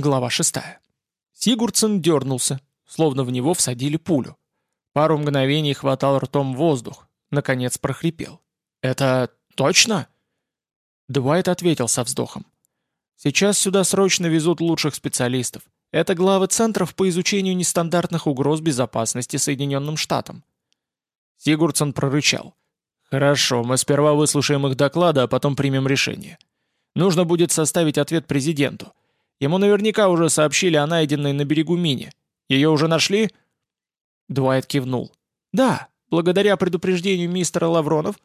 Глава 6. Сигурдсон дернулся, словно в него всадили пулю. Пару мгновений хватал ртом воздух, наконец прохрипел. «Это точно?» Дуайт ответил со вздохом. «Сейчас сюда срочно везут лучших специалистов. Это главы центров по изучению нестандартных угроз безопасности Соединенным Штатам». Сигурдсон прорычал. «Хорошо, мы сперва выслушаем их доклады, а потом примем решение. Нужно будет составить ответ президенту. Ему наверняка уже сообщили о найденной на берегу мине. Ее уже нашли?» Дуайт кивнул. «Да, благодаря предупреждению мистера Лавронов,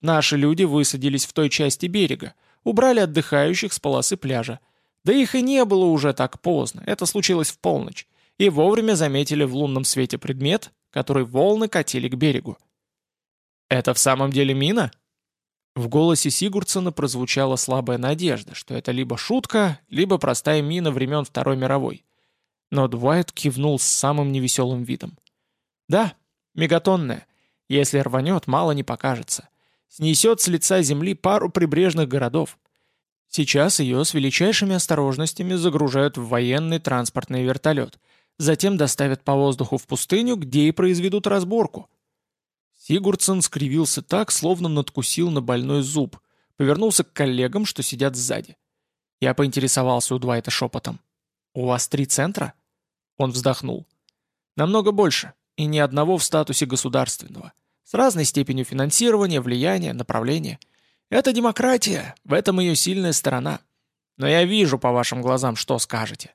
наши люди высадились в той части берега, убрали отдыхающих с полосы пляжа. Да их и не было уже так поздно, это случилось в полночь, и вовремя заметили в лунном свете предмет, который волны катили к берегу. «Это в самом деле мина?» В голосе Сигурдсона прозвучала слабая надежда, что это либо шутка, либо простая мина времен Второй мировой. Но Дуайт кивнул с самым невеселым видом. «Да, мегатонная. Если рванет, мало не покажется. Снесет с лица земли пару прибрежных городов. Сейчас ее с величайшими осторожностями загружают в военный транспортный вертолет. Затем доставят по воздуху в пустыню, где и произведут разборку. Сигурдсон скривился так, словно надкусил на больной зуб, повернулся к коллегам, что сидят сзади. Я поинтересовался у Двайта шепотом. «У вас три центра?» Он вздохнул. «Намного больше, и ни одного в статусе государственного. С разной степенью финансирования, влияния, направления. Это демократия, в этом ее сильная сторона. Но я вижу по вашим глазам, что скажете».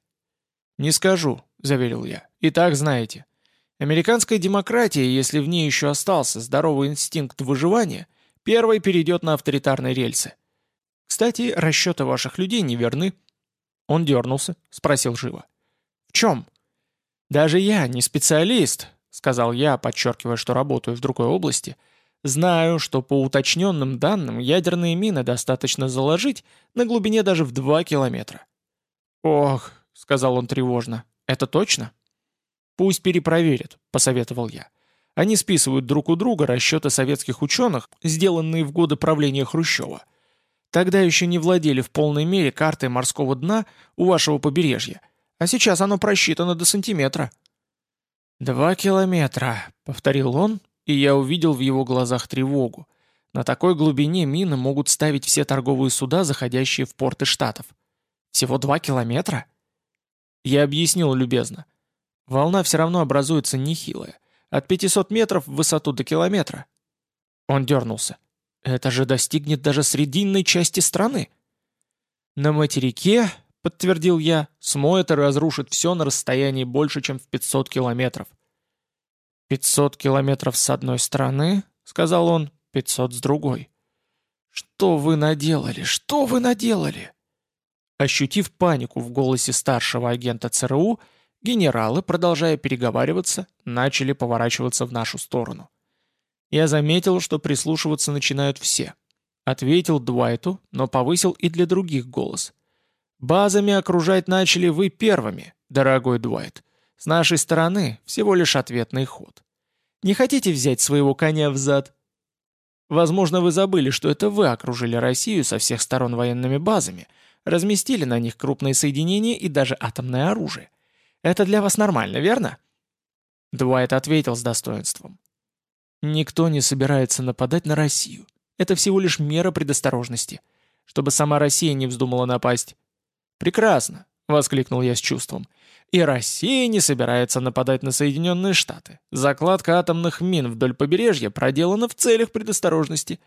«Не скажу», — заверил я. «И так знаете. Американская демократия, если в ней еще остался здоровый инстинкт выживания, первой перейдет на авторитарные рельсы. Кстати, расчеты ваших людей неверны. Он дернулся, спросил живо. В чем? Даже я не специалист, сказал я, подчеркивая, что работаю в другой области, знаю, что по уточненным данным ядерные мины достаточно заложить на глубине даже в 2 километра. «Ох», — сказал он тревожно, — «это точно?» «Пусть перепроверят», — посоветовал я. Они списывают друг у друга расчеты советских ученых, сделанные в годы правления Хрущева. Тогда еще не владели в полной мере картой морского дна у вашего побережья, а сейчас оно просчитано до сантиметра. «Два километра», — повторил он, и я увидел в его глазах тревогу. На такой глубине мины могут ставить все торговые суда, заходящие в порты Штатов. Всего два километра? Я объяснил любезно. Волна все равно образуется нехилая. От 500 метров в высоту до километра. Он дернулся. Это же достигнет даже срединной части страны. На материке, подтвердил я, смоет и разрушит все на расстоянии больше, чем в 500 километров. 500 километров с одной стороны, сказал он, 500 с другой. Что вы наделали? Что вы наделали? Ощутив панику в голосе старшего агента ЦРУ, Генералы, продолжая переговариваться, начали поворачиваться в нашу сторону. Я заметил, что прислушиваться начинают все. Ответил Дуайту, но повысил и для других голос. «Базами окружать начали вы первыми, дорогой Дуайт. С нашей стороны всего лишь ответный ход. Не хотите взять своего коня в зад? Возможно, вы забыли, что это вы окружили Россию со всех сторон военными базами, разместили на них крупные соединения и даже атомное оружие. Это для вас нормально, верно?» Дуайт ответил с достоинством. «Никто не собирается нападать на Россию. Это всего лишь мера предосторожности, чтобы сама Россия не вздумала напасть». «Прекрасно!» — воскликнул я с чувством. «И Россия не собирается нападать на Соединенные Штаты. Закладка атомных мин вдоль побережья проделана в целях предосторожности,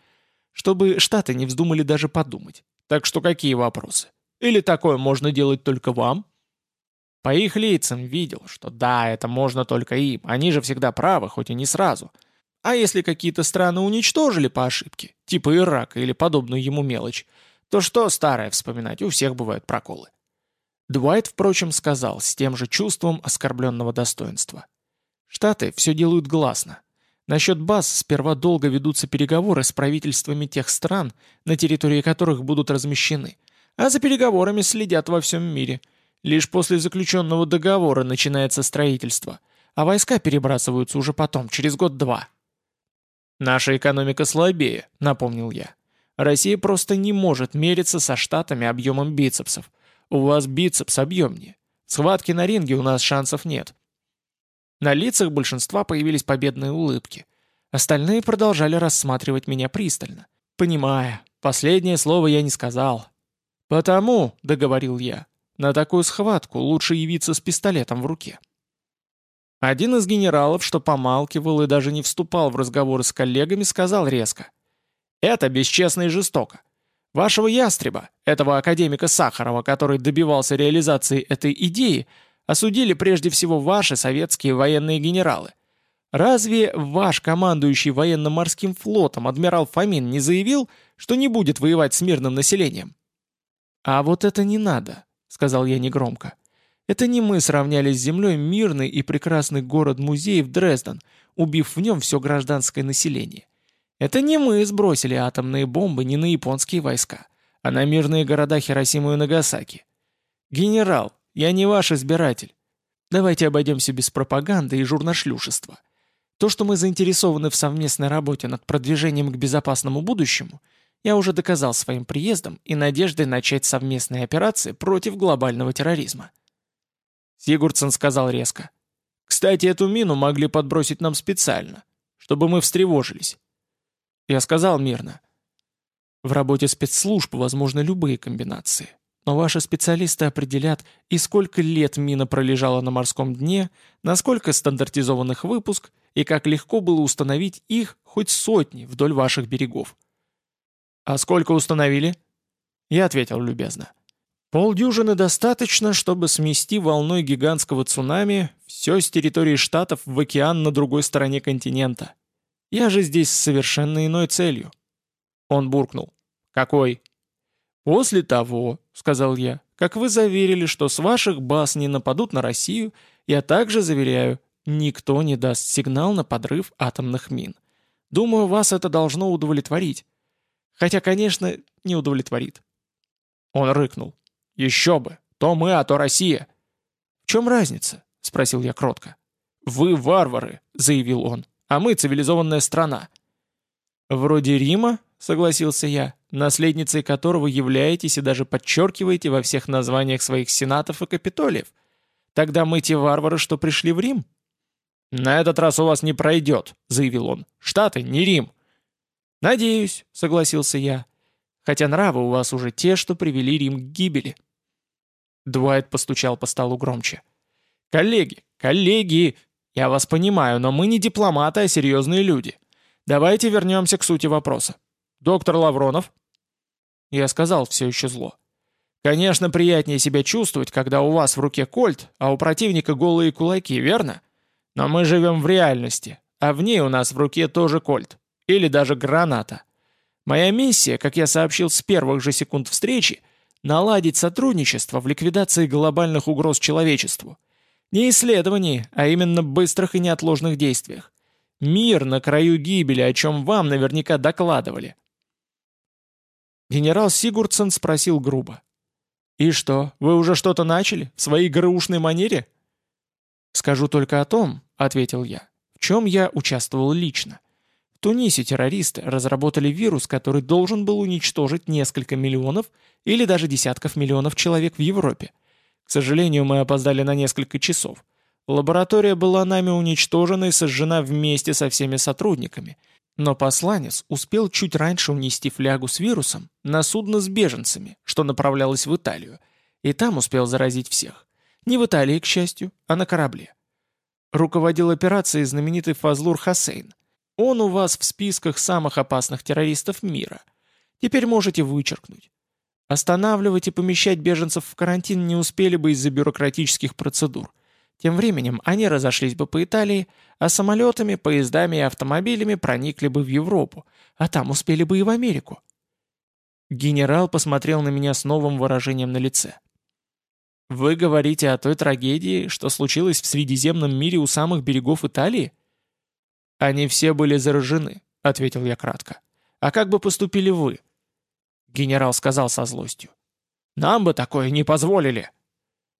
чтобы Штаты не вздумали даже подумать. Так что какие вопросы? Или такое можно делать только вам?» По их лицам видел, что да, это можно только им, они же всегда правы, хоть и не сразу. А если какие-то страны уничтожили по ошибке, типа Ирака или подобную ему мелочь, то что старое вспоминать, у всех бывают проколы. Дуайт, впрочем, сказал с тем же чувством оскорбленного достоинства. Штаты все делают гласно. Насчет баз сперва долго ведутся переговоры с правительствами тех стран, на территории которых будут размещены, а за переговорами следят во всем мире – Лишь после заключенного договора начинается строительство, а войска перебрасываются уже потом, через год-два. «Наша экономика слабее», — напомнил я. «Россия просто не может мериться со штатами объемом бицепсов. У вас бицепс объемнее. Схватки на ринге у нас шансов нет». На лицах большинства появились победные улыбки. Остальные продолжали рассматривать меня пристально, понимая, последнее слово я не сказал. «Потому», — договорил я, — «на такую схватку лучше явиться с пистолетом в руке». Один из генералов, что помалкивал и даже не вступал в разговоры с коллегами, сказал резко. «Это бесчестно и жестоко. Вашего ястреба, этого академика Сахарова, который добивался реализации этой идеи, осудили прежде всего ваши советские военные генералы. Разве ваш командующий военно-морским флотом адмирал Фомин не заявил, что не будет воевать с мирным населением? «А вот это не надо», — сказал я негромко. «Это не мы сравняли с землей мирный и прекрасный город-музей в Дрезден, убив в нем все гражданское население. Это не мы сбросили атомные бомбы не на японские войска, а на мирные города Хиросиму и Нагасаки. Генерал, я не ваш избиратель. Давайте обойдемся без пропаганды и журношлюшества. То, что мы заинтересованы в совместной работе над продвижением к безопасному будущему, я уже доказал своим приездом и надеждой начать совместные операции против глобального терроризма. Сигурдсон сказал резко. «Кстати, эту мину могли подбросить нам специально, чтобы мы встревожились. Я сказал мирно. В работе спецслужб возможны любые комбинации. Но ваши специалисты определят, и сколько лет мина пролежала на морском дне, насколько стандартизованных выпуск, и как легко было установить их хоть сотни вдоль ваших берегов. «А сколько установили?» Я ответил любезно. Полдюжины достаточно, чтобы смести волной гигантского цунами все с территории штатов в океан на другой стороне континента. Я же здесь с совершенно иной целью». Он буркнул. «Какой?» «После того», — сказал я, — «как вы заверили, что с ваших баз не нападут на Россию, я также заверяю, никто не даст сигнал на подрыв атомных мин. Думаю, вас это должно удовлетворить. Хотя, конечно, не удовлетворит». Он рыкнул. «Еще бы! То мы, а то Россия!» «В чем разница?» — спросил я кротко. «Вы варвары!» — заявил он а мы цивилизованная страна». «Вроде Рима», — согласился я, наследницей которого являетесь и даже подчеркиваете во всех названиях своих сенатов и капитолиев. Тогда мы те варвары, что пришли в Рим». «На этот раз у вас не пройдет», — заявил он. «Штаты, не Рим». «Надеюсь», — согласился я. «Хотя нравы у вас уже те, что привели Рим к гибели». Дуайт постучал по столу громче. «Коллеги, коллеги, я вас понимаю, но мы не дипломаты, а серьезные люди. Давайте вернемся к сути вопроса. Доктор Лавронов?» Я сказал все еще зло. «Конечно, приятнее себя чувствовать, когда у вас в руке кольт, а у противника голые кулаки, верно? Но мы живем в реальности, а в ней у нас в руке тоже кольт. Или даже граната. Моя миссия, как я сообщил с первых же секунд встречи, наладить сотрудничество в ликвидации глобальных угроз человечеству. Не исследований, а именно быстрых и неотложных действиях. Мир на краю гибели, о чем вам наверняка докладывали. Генерал Сигурдсон спросил грубо. «И что, вы уже что-то начали? В своей ГРУшной манере?» «Скажу только о том», — ответил я, — «в чем я участвовал лично. В Тунисе террористы разработали вирус, который должен был уничтожить несколько миллионов или даже десятков миллионов человек в Европе. К сожалению, мы опоздали на несколько часов. Лаборатория была нами уничтожена и сожжена вместе со всеми сотрудниками. Но посланец успел чуть раньше унести флягу с вирусом на судно с беженцами, что направлялось в Италию, и там успел заразить всех. Не в Италии, к счастью, а на корабле. Руководил операцией знаменитый Фазлур Хасейн. Он у вас в списках самых опасных террористов мира. Теперь можете вычеркнуть. Останавливать и помещать беженцев в карантин не успели бы из-за бюрократических процедур. Тем временем они разошлись бы по Италии, а самолетами, поездами и автомобилями проникли бы в Европу, а там успели бы и в Америку. Генерал посмотрел на меня с новым выражением на лице. «Вы говорите о той трагедии, что случилось в Средиземном мире у самых берегов Италии?» «Они все были заражены», — ответил я кратко. «А как бы поступили вы?» Генерал сказал со злостью. «Нам бы такое не позволили!»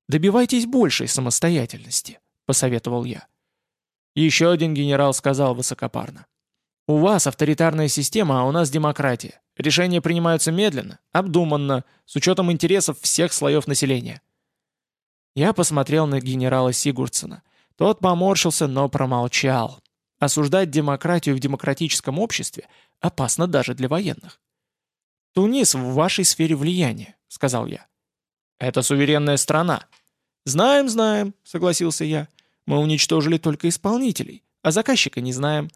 «Добивайтесь большей самостоятельности», — посоветовал я. Еще один генерал сказал высокопарно. У вас авторитарная система, а у нас демократия. Решения принимаются медленно, обдуманно, с учетом интересов всех слоев населения. Я посмотрел на генерала Сигурдсона. Тот поморщился, но промолчал. Осуждать демократию в демократическом обществе опасно даже для военных. «Тунис в вашей сфере влияния», — сказал я. «Это суверенная страна». «Знаем, знаем», — согласился я. «Мы уничтожили только исполнителей, а заказчика не знаем.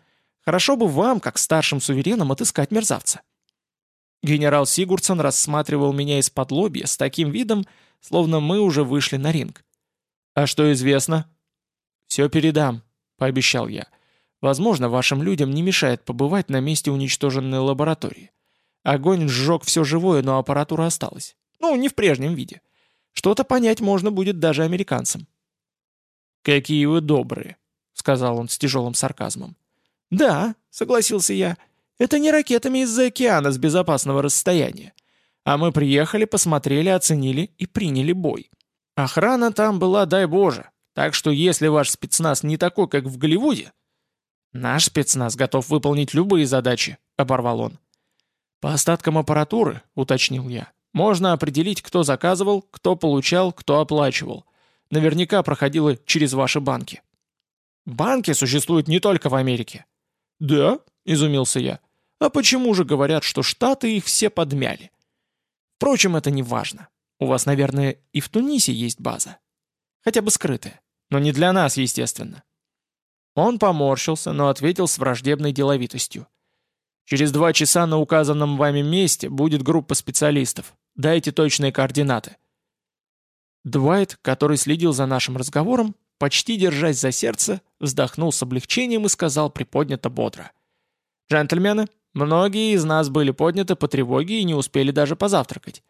Хорошо бы вам, как старшим суверенам, отыскать мерзавца». Генерал Сигурдсон рассматривал меня из-под лобья с таким видом, словно мы уже вышли на ринг. «А что известно?» «Все передам», — пообещал я. «Возможно, вашим людям не мешает побывать на месте уничтоженной лаборатории. Огонь сжег все живое, но аппаратура осталась. Ну, не в прежнем виде. Что-то понять можно будет даже американцам. «Какие вы добрые», — сказал он с тяжелым сарказмом. «Да», — согласился я, — «это не ракетами из-за океана с безопасного расстояния. А мы приехали, посмотрели, оценили и приняли бой. Охрана там была, дай боже, так что если ваш спецназ не такой, как в Голливуде...» «Наш спецназ готов выполнить любые задачи», — оборвал он. «По остаткам аппаратуры», — уточнил я, — «можно определить, кто заказывал, кто получал, кто оплачивал. Наверняка проходило через ваши банки». «Банки существуют не только в Америке». «Да?» — изумился я. «А почему же говорят, что Штаты их все подмяли?» «Впрочем, это не важно. У вас, наверное, и в Тунисе есть база. Хотя бы скрытая. Но не для нас, естественно». Он поморщился, но ответил с враждебной деловитостью. Через два часа на указанном вами месте будет группа специалистов. Дайте точные координаты». Двайт, который следил за нашим разговором, почти держась за сердце, вздохнул с облегчением и сказал приподнято бодро. «Джентльмены, многие из нас были подняты по тревоге и не успели даже позавтракать.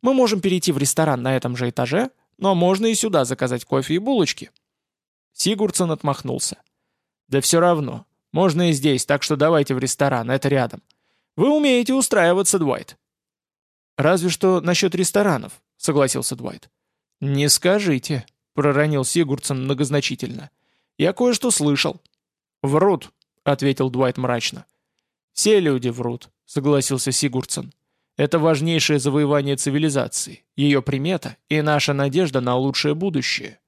Мы можем перейти в ресторан на этом же этаже, но можно и сюда заказать кофе и булочки». Сигурдсон отмахнулся. «Да все равно. Можно и здесь, так что давайте в ресторан, это рядом. Вы умеете устраиваться, Дуайт». «Разве что насчет ресторанов», — согласился Дуайт. «Не скажите», — проронил Сигурдсон многозначительно. «Я кое-что слышал». «Врут», — ответил Дуайт мрачно. «Все люди врут», — согласился Сигурдсон. «Это важнейшее завоевание цивилизации, ее примета и наша надежда на лучшее будущее».